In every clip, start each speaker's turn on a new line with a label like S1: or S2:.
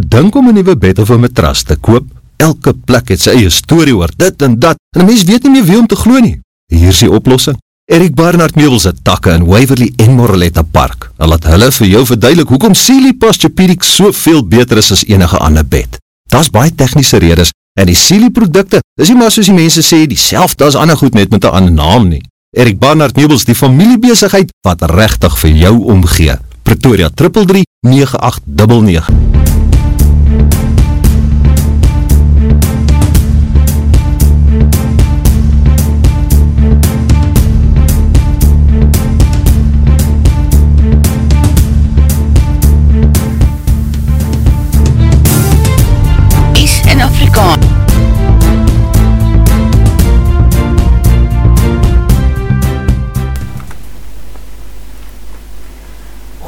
S1: Dink om 'n nuwe bed of 'n matras te koop. Elke plek het sy eie storie oor dit en dat, en 'n mens weet nie meer wie om te glo nie. Hier is die oplossing. Erik Barnard Meubels het takke in Waverly en Moreletta Park. Hulle laat hulle vir jou verduidelik hoekom Sealy Posturepedic soveel beter is as enige ander bed. Daar's baie tegniese redes en die Sealy produkte is nie maar soos die mense sê dieselfde as ander goed net met 'n ander naam nie. Erik Barnard Meubels, die familiebesigheid wat regtig vir jou omgee. Pretoria 333 9899.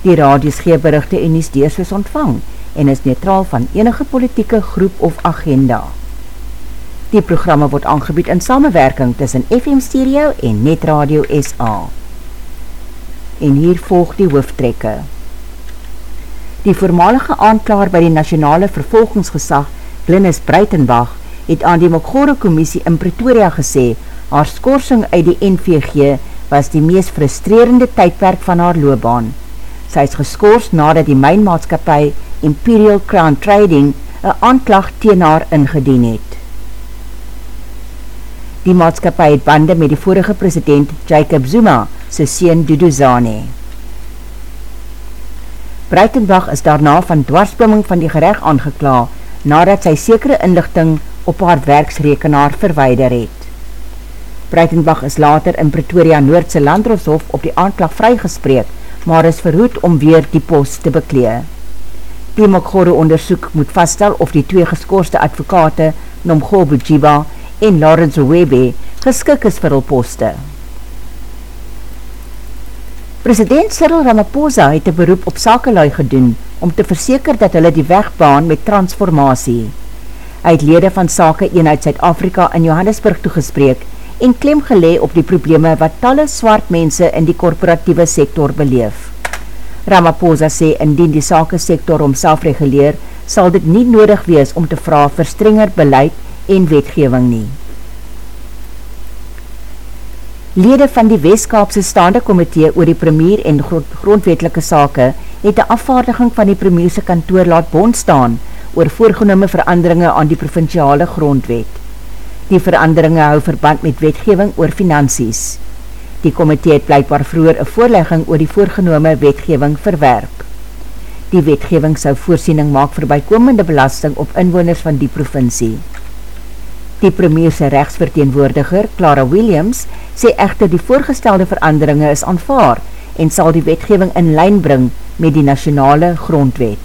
S2: Die radios gee berichte en nie steeds ontvang en is neutraal van enige politieke groep of agenda. Die programme word aangebied in samenwerking tussen FM Stereo en Net Radio SA. En hier volg die hoofdtrekke. Die voormalige aanklaar by die Nationale Vervolgingsgesag, Glennis Breitenbach, het aan die Mokgore Commissie in Pretoria gesê, haar skorsing uit die NVG was die meest frustrerende tydperk van haar loopbaan. Sy is geskoors nadat die mijnmaatskapie Imperial Crown Trading een aanklag teen haar ingedien het. Die maatskapie het bande met die vorige president Jacob Zuma, sy sien Duduzane. Breitenbach is daarna van dwarsbomming van die gerecht aangekla, nadat sy sekere inlichting op haar werksrekenaar verweider het. Breitenbach is later in Pretoria Noordse Landroshof op die aanklag vrygespreek, maar is verhoed om weer die post te beklee. Die Mokgore onderzoek moet vaststel of die twee geskoorste advokate, Nomgo Bujiba en Lawrence Webe, geskik is vir hulle poste. President Cyril Ramaphosa het een beroep op sakelui gedoen om te verseker dat hulle die weg baan met transformatie. Hy het lede van Sake Eenheid Zuid-Afrika in Johannesburg toegespreek en klem gelee op die probleme wat talle swart mense in die korporatieve sektor beleef. Ramaphosa sê indien die sake sektor omself reguleer, sal dit nie nodig wees om te vraag vir strenger beleid en wetgeving nie. Lede van die Westkaapse staande komitee oor die premier en grondwetelike sake het die afvaardiging van die premierse kantoor laat bond staan oor voorgenome veranderinge aan die provinciale grondwet. Die veranderinge hou verband met wetgeving oor finansies. Die komitee het blijkbaar vroeger een voorlegging oor die voorgenome wetgeving verwerp. Die wetgeving sou voorsiening maak vir bykomende belasting op inwoners van die provincie. Die premierse rechtsverteenwoordiger, Clara Williams, sê echter die voorgestelde veranderinge is aanvaar en sal die wetgeving in lijn bring met die nationale grondwet.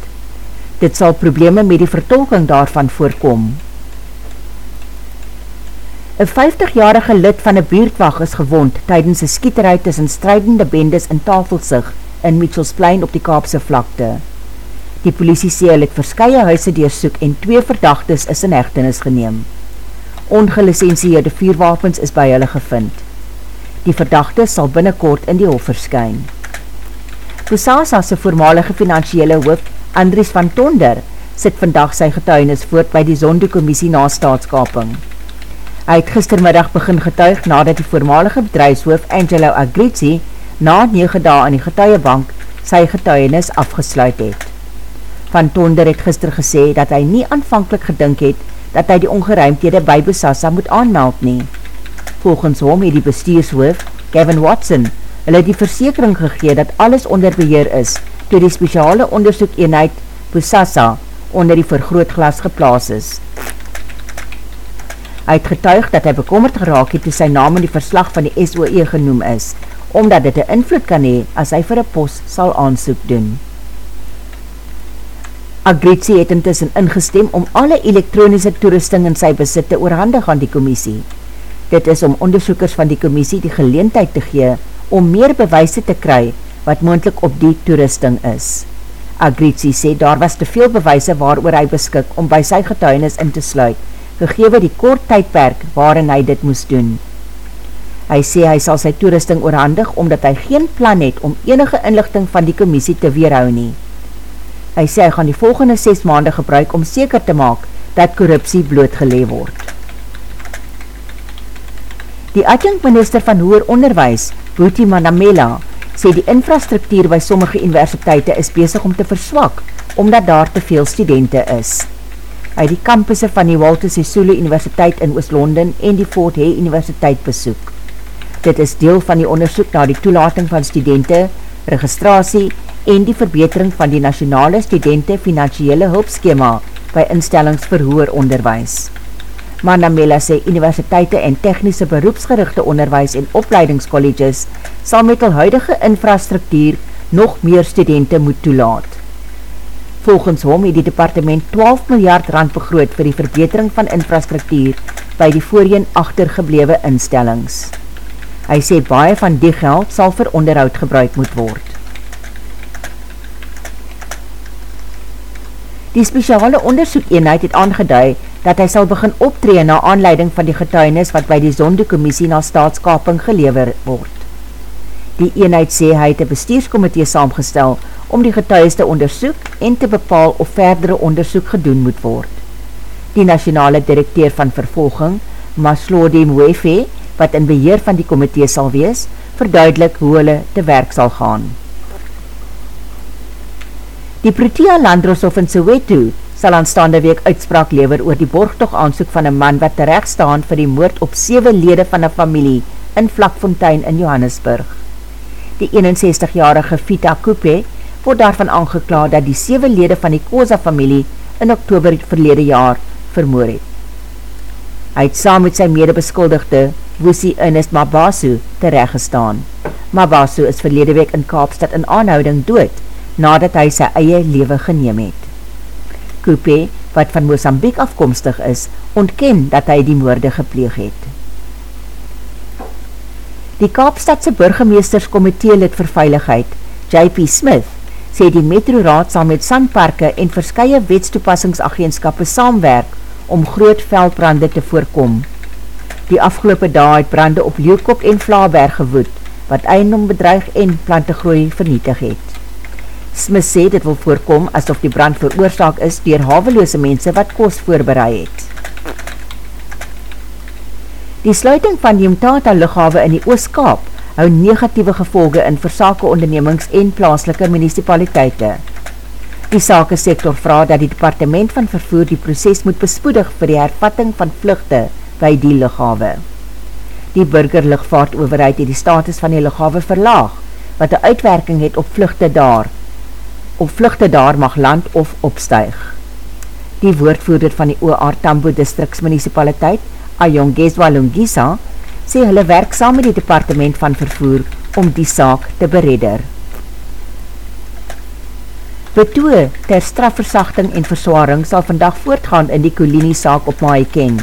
S2: Dit sal probleme met die vertolking daarvan voorkom. Een 50-jarige lid van een buurtwag is gewond tydens een skieterij tussen strijdende bendes in Tafelsig in Mitchellsplein op die Kaapse vlakte. Die politie sê hy het verskye huise deersoek en twee verdachtes is in echtenis geneem. Ongelicenseerde vuurwapens is by hulle gevind. Die verdachtes sal binnenkort in die hof verskyn. Boussasa se voormalige financiële hoof Andries van Tonder sit vandag sy getuinis voort by die Zonde-Commissie na staatskaping. Hy het gistermiddag begin getuig nadat die voormalige bedrijfshoof Angelo Agrizzi na 9 dae in die getuiebank sy getuienis afgesluit het. Van Tonder het gister gesê dat hy nie aanvankelijk gedink het dat hy die ongeruimdhede by Bosassa moet aanmeld nie. Volgens hom het die bestuurshoof, Kevin Watson, hulle die versekering gegee dat alles onder beheer is toe die speciale onderzoek eenheid Bosassa onder die vergrootglas geplaas is. Hy het getuig dat hy bekommerd geraak het toe sy naam in die verslag van die SOE genoem is, omdat dit een invloed kan hee as hy vir een post sal aansoek doen. Agritsi het intussen ingestem om alle elektronische toerusting in sy besit te oorhandig aan die commissie. Dit is om onderzoekers van die commissie die geleentheid te gee om meer bewijse te kry wat moendlik op die toerusting is. Agritsi sê daar was te veel bewijse waar hy beskik om by sy getuinis in te sluit, gegewe die kort tydperk waarin hy dit moes doen. Hy sê hy sal sy toerusting oorhandig omdat hy geen plan het om enige inlichting van die commissie te weerhou nie. Hy sê hy gaan die volgende 6 maande gebruik om seker te maak dat korruptie blootgelee word. Die adjunct minister van Hoer Onderwijs, Booty Manamela, sê die infrastruktuur by sommige universiteite is bezig om te verswak, omdat daar te veel studenten is. Hy die campusse van die Walter Sisulu Universiteit in Oost-London en die Fort Hay Universiteit besoek. Dit is deel van die onderzoek na die toelating van studenten, registratie en die verbetering van die nationale studenten financiële hulpskema by instellings vir hoer onderwijs. Manamela sê universiteite en technische beroepsgerichte onderwijs en opleidingscolleges sal met al huidige infrastruktuur nog meer studenten moet toelaat. Volgens hom het die departement 12 miljard rand begroot vir die verbetering van infrastruktuur by die voorheen achtergeblewe instellings. Hy sê baie van die geld sal vir onderhoud gebruik moet word. Die speciale onderzoekeenheid het aangeduid dat hy sal begin optree na aanleiding van die getuinis wat by die Zonde-Commissie na staatskaping gelever word. Die eenheid sê hy het een bestuurskomitee saamgestel om die getuis te onderzoek en te bepaal of verdere onderzoek gedoen moet word. Die nationale directeur van vervolging, Maslodi Mwefe, wat in beheer van die komitee sal wees, verduidelik hoe hulle te werk sal gaan. Die Protea Landroshof in Soweto sal aanstaande week uitspraak lever oor die borgtog aansoek van een man wat terecht staan vir die moord op 7 lede van een familie in Vlakfontein in Johannesburg. Die 61-jarige Vita Coupe word daarvan aangekla dat die 7 lede van die Koza familie in oktober verlede jaar vermoor het. Hy het saam met sy medebeskuldigde Woesie Ernest Mabasu terecht gestaan. Mabasu is verlede week in Kaapstad in aanhouding dood nadat hy sy eie lewe geneem het. Coupe, wat van Mozambique afkomstig is, ontken dat hy die moorde gepleeg het. Die Kaapstadse burgemeesterskomitee lid vir veiligheid, J.P. Smith, sê die Metro Raad sal met sandparke en verskye wetstoepassingsagentskappe saamwerk om groot veldbrande te voorkom. Die afgelopen dag het brande op Leeuwkop en Vlaaberg gewoed, wat eindom bedreig en plantegroei vernietig het. Smith sê dit wil voorkom asof die brand veroorzaak is dier haveloose mense wat kost voorbereid het. Die sluiting van die Umtata lichawe in die Ooskaap hou negatieve gevolge in versake ondernemings en plaaslike municipaliteite. Die sake sektor vraag dat die departement van vervoer die proces moet bespoedig vir die hervatting van vluchte by die lichawe. Die burgerligvaart overheid het die status van die lichawe verlaag, wat die uitwerking het op vluchte daar, op vluchte daar mag land of opstuig. Die woordvoerder van die OR Tambo Districtsmunicipaliteit, Ayongezwa Lungisa, sê hulle werk saam met die departement van vervoer om die saak te beredder. Betoe ter strafversachting en verswaring sal vandag voortgaan in die Kolini saak op Maaiken.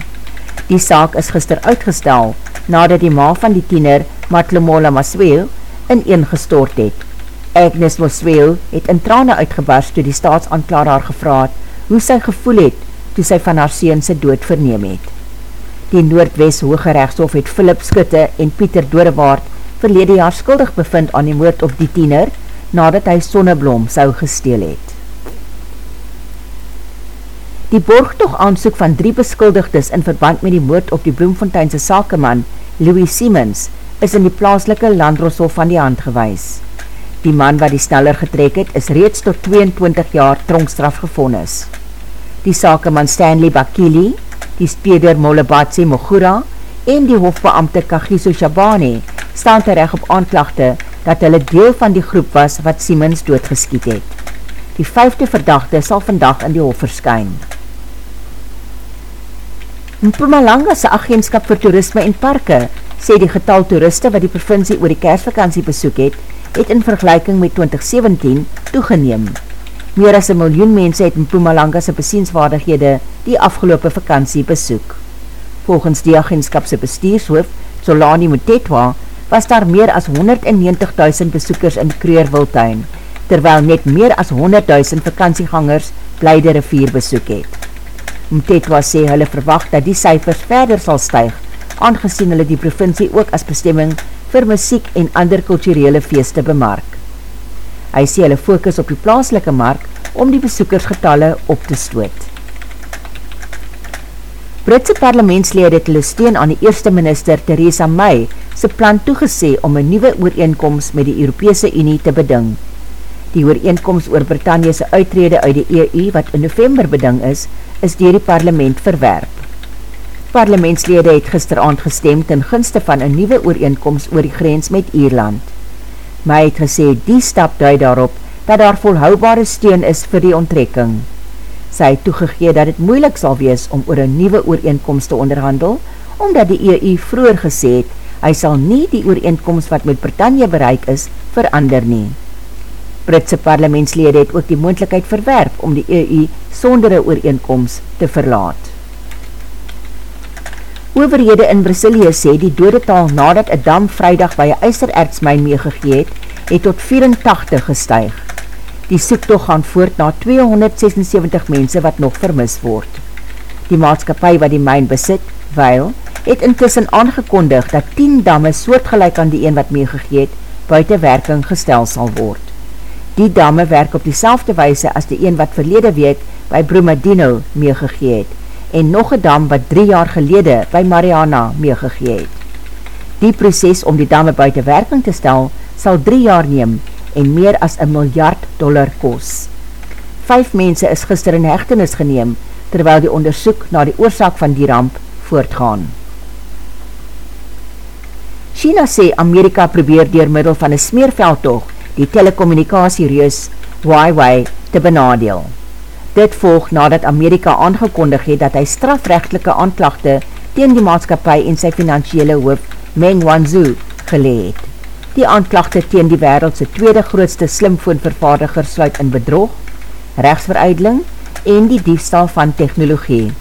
S2: Die saak is gister uitgestel nadat die ma van die tiener Matlomola Masweel in een gestort het. Agnes Mosweel het in trane uitgebars toe die staatsanklaar haar gevraad hoe sy gevoel het toe sy van haar seense dood verneem het. Die Noordwest Hoge Rechtshof het Philip Skutte en Pieter Dorewaard verlede jaar skuldig bevind aan die moord op die tiener nadat hy sonneblom sou gesteel het. Die borgtog aansoek van drie beskuldigdes in verband met die moord op die Bloemfonteinse sakeman Louis Siemens is in die plaaslike landroshof van die hand gewys. Die man wat die sneller getrek het, is reeds tot 22 jaar tronkstraf gevonnis. Die sakeman Stanley Bakili, die speder Molebatse Mogura en die hofbeamte Kagiso Shabane staan terecht op aanklachte dat hulle deel van die groep was wat Siemens doodgeskiet het. Die vijfde verdachte sal vandag in die hof verskyn. Mpumalanga se agentskap vir toerisme en parke sê die getal toeriste wat die provincie oor die kersvakantie besoek het, het in vergelijking met 2017 toegeneem. Meer as een miljoen mense het in Pumalanga sy besienswaardighede die afgelopen vakantie besoek. Volgens die agentskapse bestuurshoof, Solani Mutetwa, was daar meer as 190.000 besoekers in Kreurwiltuin, terwyl net meer as 100.000 vakantiegangers Blijde rivier besoek het. Mtetwa sê hulle verwacht dat die cijfers verder sal stuig, aangezien hulle die provincie ook as bestemming vir muziek en ander kulturele feeste bemark. Hy sê hulle focus op die plaaslike mark om die besoekersgetalle op te stoot. Britse parlementslede het hulle steun aan die eerste minister Theresa May sy plan toegesê om een nieuwe ooreenkomst met die Europese Unie te beding. Die ooreenkomst oor Britanniese uitrede uit die EU wat in november beding is, is dier die parlement verwerp. Parlementslede het gisteravond gestem ten gunste van een nieuwe ooreenkomst oor die grens met Ierland. May het gesê die stap duid daarop dat daar volhoubare steun is vir die onttrekking. Sy het toegegee dat het moeilik sal wees om oor een nieuwe ooreenkomst te onderhandel, omdat die EU vroeger gesê het, hy sal nie die ooreenkomst wat met Britannia bereik is, verander nie. Britse parlementslede het ook die moendlikheid verwerp om die EU sonder een ooreenkomst te verlaat. Overhede in Brazilië sê die dodetal nadat een dam vrijdag by een eiserertsmijn meegegeet, het tot 84 gestuig. Die soektocht gaan voort na 276 mense wat nog vermis word. Die maatskapie wat die myn besit, Weil, het intussen aangekondig dat 10 damme soortgelijk aan die een wat meegegeet, buiten werking gestel sal word. Die damme werk op die selfde weise as die een wat verlede week by Brumadino meegegeet en nog een dam wat drie jaar gelede by Mariana meegegeet. Die proces om die damme buiten werking te stel, sal drie jaar neem en meer as een miljard dollar kos. Vijf mense is gister in hechtenis geneem, terwyl die onderzoek na die oorzaak van die ramp voortgaan. China sê Amerika probeer dier middel van een smeerveldtoog die telecommunicatiereus Huawei te benadeel. Dit volg nadat Amerika aangekondig het dat hy strafrechtelike aanklachte teen die maatskapie en sy financiële hoof Meng Wanzhou geleed. Die aanklachte teen die wereldse tweede grootste slimfoonvervaardiger sluit in bedrog, rechtsveruideling en die diefstal van technologie.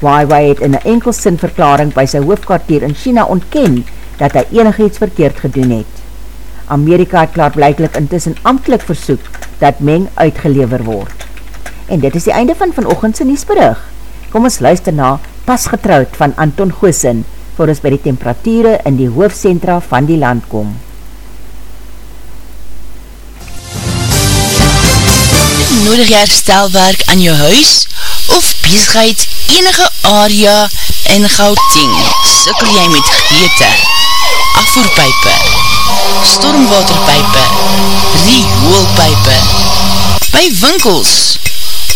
S2: Huawei het in een enkelsin verklaring by sy hoofdkwartier in China ontken dat hy enig iets verkeerd gedoen het. Amerika het klaar blijklik intussen amtelijk versoek dat Meng uitgelever word. En dit is die einde van vanochtendse nieuwsberig. Kom ons luister na Pas getrouwd van Anton Goosen, voor ons by die temperatuur in die hoofdcentra van die land kom.
S3: nodig jy herstelwerk aan jou huis of bezigheid enige area in Gauteng. Sikkel jy met geëte, afvoerpijpe, stormwaterpijpe, rioolpijpe, by winkels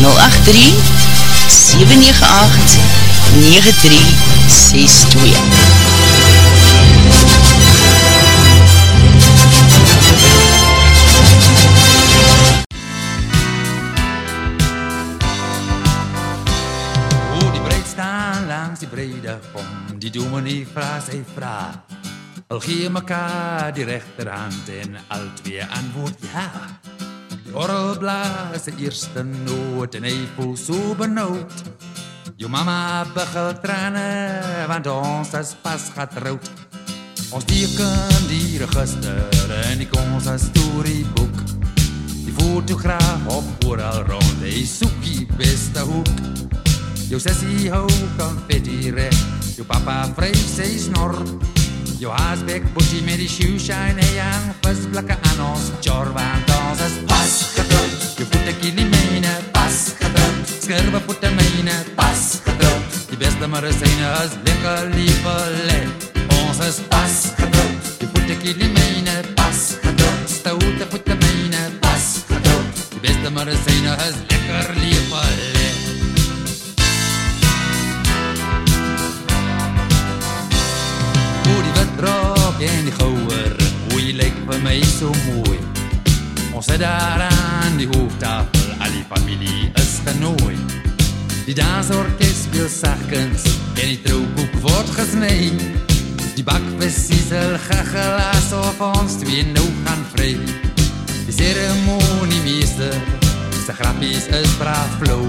S3: 083 798 9362
S4: om die dominee vraag sy vraag. Al gee mekaar die rechterhand en al twee antwoord ja. Die orrel blaas die eerste noot en hy voel so benauwd. Jou mama begel trane, want ons is pas getrouwd. Ons teken die register en ek ons een storyboek. Die fotograaf op ooral rond, hy soek die beste hoek. Jou sissie hou confetti recht, jou papa vryf sy snor. Jou haasbek boetie met die shoe shine, hey aan visblikke aan ons jor, want ons is pas gedrukt. Jou voete kilie myne, pas gedrukt. Skurwe voete myne, pas gedrukt. Die beste marasijne is lekker lieve le. Ons is pas gedrukt. Jou voete kilie myne, pas gedrukt. Stoute voete myne, pas gedrukt. Die beste medicijne is lekker lepel Hoe en die gouwer Hoe jy lyk vir my so mooi. Ons sit daar aan die hoofdtafel Al die familie is genooi. Die dansorkest speel sakens En die trouwboek word gesnij Die bakvis sal gegelaas Of ons twee nou gaan vry Die ceremoniemeester Sy grappies is braaf flow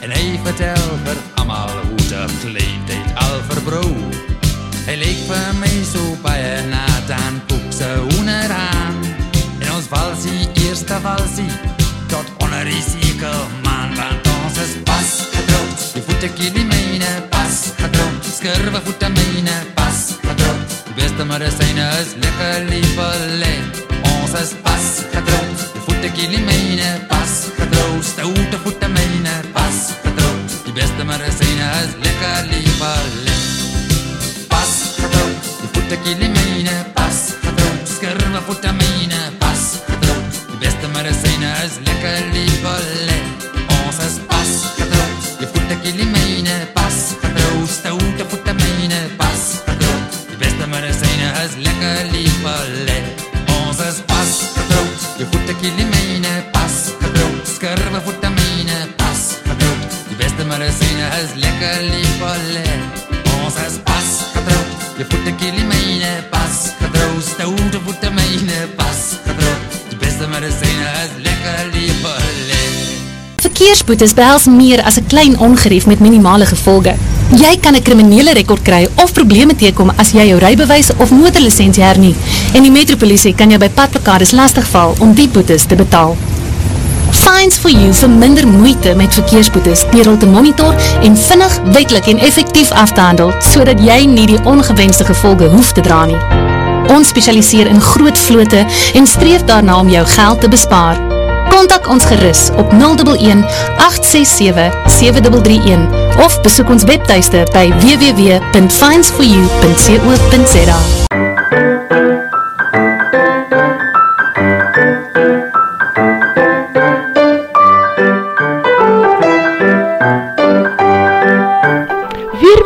S4: En hy vertel vir amal hoe de kleedheid al verbrou Hy leek vir my so baie na dan koek sy onderaan En ons valsie, eerste valsie Tot onder die sekel man Want ons is pas gedropt Die voete kiel die myne pas gedropt Skurwe voete myne pas gedropt Die beste medicijne is lekker liefele Ons is pas gedropt Die voete kiel die myne pas gedropt Stoute voete myne pas gedropt Die beste medicijne is lekker liefele Pas die myne pas gedropt Skurwe voete myne pas gedropt Die beste medicijne is lekker liefele Ons is pas gedropt Die voete kiel die myne pas gedropt Stoute voete myne pas gedropt Die beste medicijne is lekker liefele Ons is pas gedropt Die voete kiel die myne pas gedropt Skurwe voete myne pas gedropt Die beste medicijne is lekker liefele Die voete kiel die myne pas gedropt Stoute voete myne pas gedropt Die beste medicijne is lekker liefele
S5: Verkeersboetes behels meer as 'n klein ongerief met minimale gevolge. Jy kan 'n kriminele rekord kry of probleme teekom as jy jou rybewys of motorlisensie hernie en die metropolisie kan jou by padplekades lastigval om die boetes te betaal. Fines for you vir minder moeite met verkeersboetes deur hul te monitor en vinnig, wetlik en effektief af te handel sodat jy nie die ongewenste gevolge hoef te dra nie. Ons spesialiseer in groot vlote en streef daarna om jou geld te bespaar. Contact ons gerus op 011 867 7331 of besoek ons webteiste by www.finds4u.co.za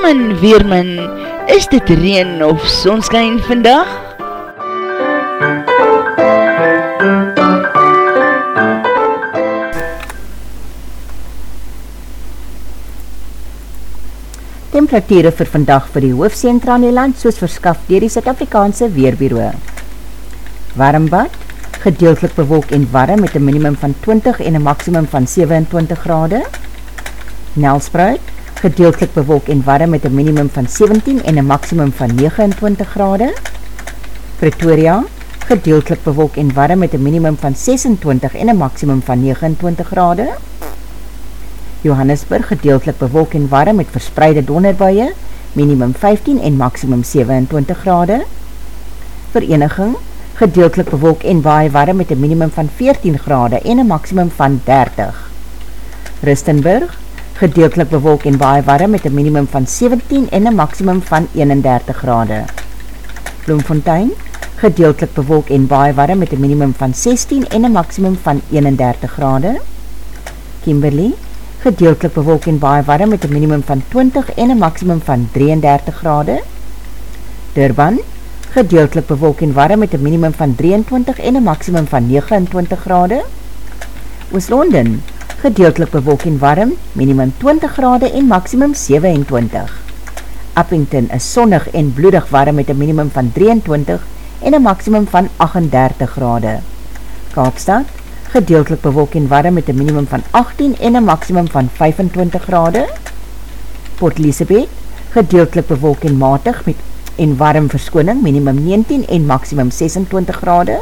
S6: Weerman, Weerman, is dit reen of sonskijn vandag?
S2: Temperatuur vir vandag vir die hoofdcentra in die land soos verskaf dier die Zuid-Afrikaanse Weerbureau. Warmbad, gedeeltelik bewolk en warm met een minimum van 20 en een maximum van 27 grade. Nelspreid, gedeeltelik bewolk en warm met een minimum van 17 en een maximum van 29 grade. Pretoria, gedeeltelik bewolk en warm met een minimum van 26 en een maximum van 29 grade. Johannesburg gedeeltelik bewolk en warm met verspreide donderbuie, minimum 15 en maximum 27 grade. Vereniging, gedeeltelik bewolk en baie warm met een minimum van 14 grade en een maximum van 30. Rustenburg, gedeeltelik bewolk en baie warm met een minimum van 17 en een maximum van 31 grade. Bloemfontein, gedeeltelik bewolk en baie warm met een minimum van 16 en een maximum van 31 grade. Kimberley, gedeeltelik bewolk en baie warm met een minimum van 20 en een maximum van 33 grade. Durban, gedeeltelik bewolk en warm met een minimum van 23 en een maximum van 29 grade. Oost-London, gedeeltelik bewolk en warm, minimum 20 grade en maximum 27. Uppington is sonnig en bloedig warm met een minimum van 23 en een maximum van 38 grade. Kaapstad, gedeeltelik bewolk en warm met een minimum van 18 en een maximum van 25 grade. Port Elizabeth, gedeeltelik bewolk en matig met en warm verskoning, minimum 19 en maximum 26 grade.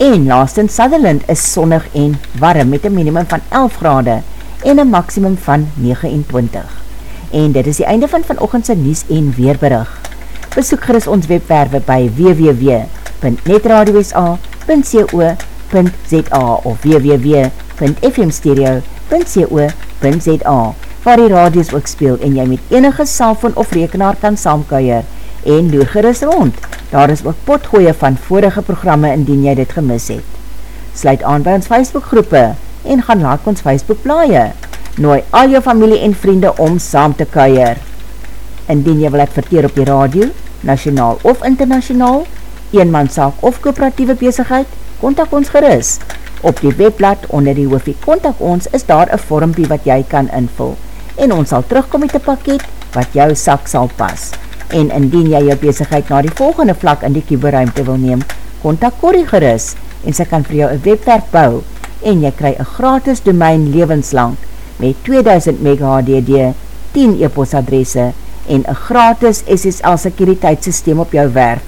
S2: En laastens Sutherland is sonnig en warm met een minimum van 11 grade en een maximum van 29. En dit is die einde van vanochtendse Nies en Weerberig. Besoek gerust ons webwerwe by www.netradio.sa.co.za of www.fmstereo.co.za waar die radios ook speel en jy met enige cellfoon of rekenaar kan saamkuier en loer gerust rond. Daar is ook potgooie van vorige programme indien jy dit gemis het. sluit aan by ons Facebookgroepe en gaan like ons Facebook blaie. Nooi al jou familie en vriende om saam te kuier. Indien jy wil adverteer op die radio, nationaal of internationaal, eenmanszaak of kooperatieve bezigheid, kontak ons geris. Op die webblad onder die hoofie kontak ons is daar een vormpie wat jy kan invul en ons sal terugkom met die pakket wat jou sak sal pas. En indien jy jou bezigheid na die volgende vlak in die kieberuimte wil neem, kontak Corrie geris en sy kan vir jou een webwerf bou en jy kry een gratis domein levenslang met 2000 MHDD, 10 e-post adresse en een gratis SSL sekuriteitssysteem op jou werf,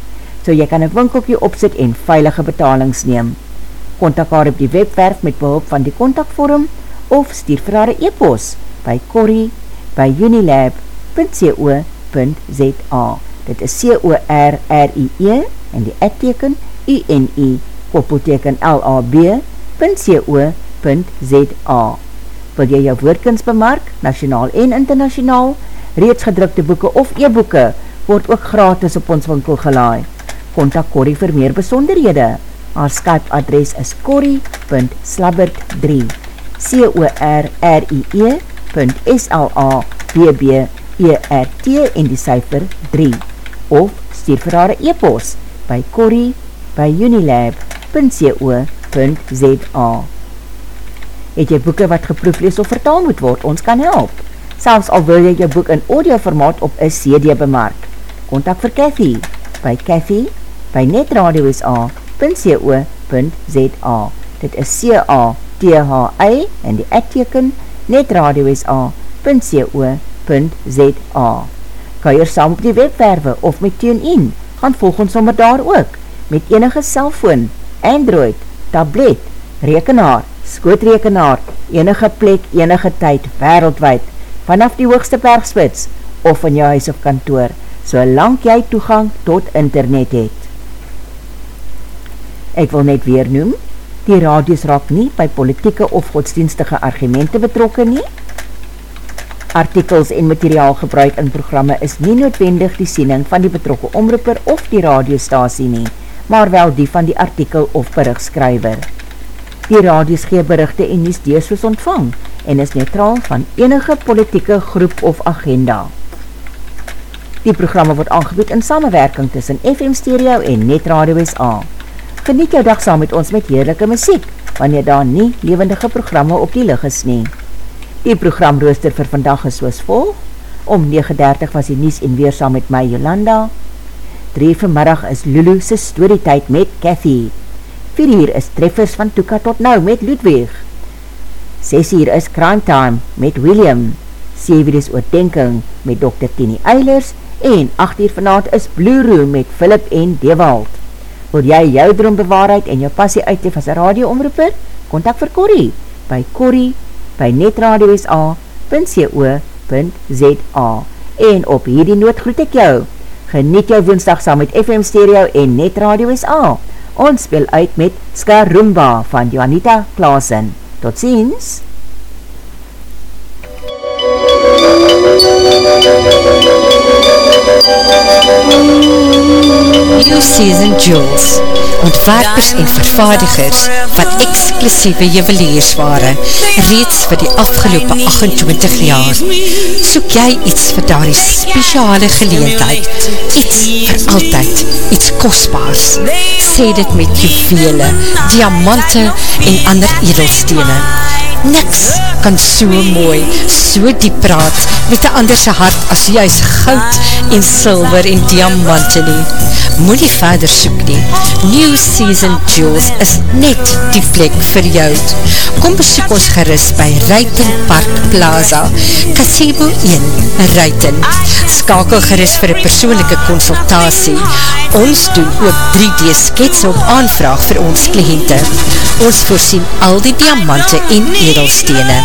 S2: so jy kan een winkelkie opzet en veilige betalings neem. Contact haar op die webwerf met behulp van die contactvorm of stuur vir haar e-post by corrie by unilab.co.za Dit is C-O-R-R-I-E en die adteken U-N-I koppelteken L-A-B.co.za Wil jy jou woordkens bemark, nationaal en internationaal, reeds gedrukte boeken of e-boeken word ook gratis op ons winkel gelaai. Contact Corrie vir meer besonderhede. Haar Skype adres is corrie.slabbert3 C-O-R-R-I-E .S-L-A-B-B-E-R-T en die cijfer 3 of stuur vir haar e-post by corrie by unilab.co.za Het jy boeken wat geproeflees of vertaal moet word, ons kan help. Selfs al wil jy jou boek in audio formaat op een CD bemark. Contact vir Cathy by Cathy by netradio.sa.co.za Dit is C-A-T-H-I en die adteken netradio.sa.co.za Kan jy saam op die webwerwe of met TuneIn, gaan volg ons sommer daar ook met enige cellfoon, Android, tablet, rekenaar, skootrekenaar, enige plek, enige tyd, wereldwijd, vanaf die hoogste bergspits, of van jou huis of kantoor, so lang jy toegang tot internet het. Ek wil net weer noem, die radios raak nie by politieke of godsdienstige argumente betrokken nie. Artikels en materiaal gebruik in programme is nie noodwendig die siening van die betrokke omroeper of die radiostasie nie, maar wel die van die artikel of berichtskryver. Die radios gee berichte en nies dees soos ontvang en is neutraal van enige politieke groep of agenda. Die programme word aangebied in samenwerking tussen FM Stereo en Net Radio SA. Geniet jou dag saam met ons met heerlijke muziek, wanneer daar nie levendige programme op die lig is nie. Die programrooster vir vandag is soos volg. Om 9.30 was die Nies en weer saam met my Jolanda. 3 vanmiddag is Lulu sy storytijd met Cathy. 4 uur is Treffers van Toeka tot nou met Ludwig. 6 uur is Crime Time met William. 7 uur is Oordenking met Dr. Tini Eilers. En 8 uur vanavond is Blue Room met Philip en Dewald. Wil jy jou droom bewaarheid en jou passie uitleef as een radioomroeper? Contact vir Corrie by Corrie by netradio.sa.co.za En op hierdie noot groet ek jou. Geniet jou woensdag saam met FM Stereo en Net Radio SA. Ons speel uit met Skarumba van Juanita Klaasen. Tot
S7: New Season Jewels Ontwerpers en vervaardigers van exclusieve juweliersware reeds vir die afgelopen 28 jaar. Soek jy iets vir daar die speciale geleentheid, iets vir altyd, iets kostbaars. Sê dit met juwele, diamante en ander edelstene. Niks kan so mooi, so diep praat met een anderse hart as juist goud en silver en diamante nie. Moet nie verder soek nie. New Season Jewels is net die plek vir jou. Kom besoek ons gerust by Ruiten Park Plaza, Casebo 1, Ruiten. Skakel gerust vir een persoonlijke consultatie. Ons doen ook 3D skets op aanvraag vir ons kliënte. Ons voorsien al die diamante en edelstene.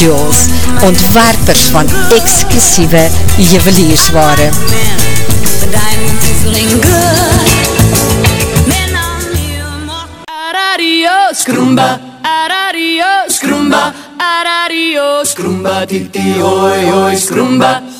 S7: Jules Ontwerpers van exclusieve juweliersware
S8: Skrumba, arario, skrumba, arario, skrumba, titi, oi, oi, skrumba.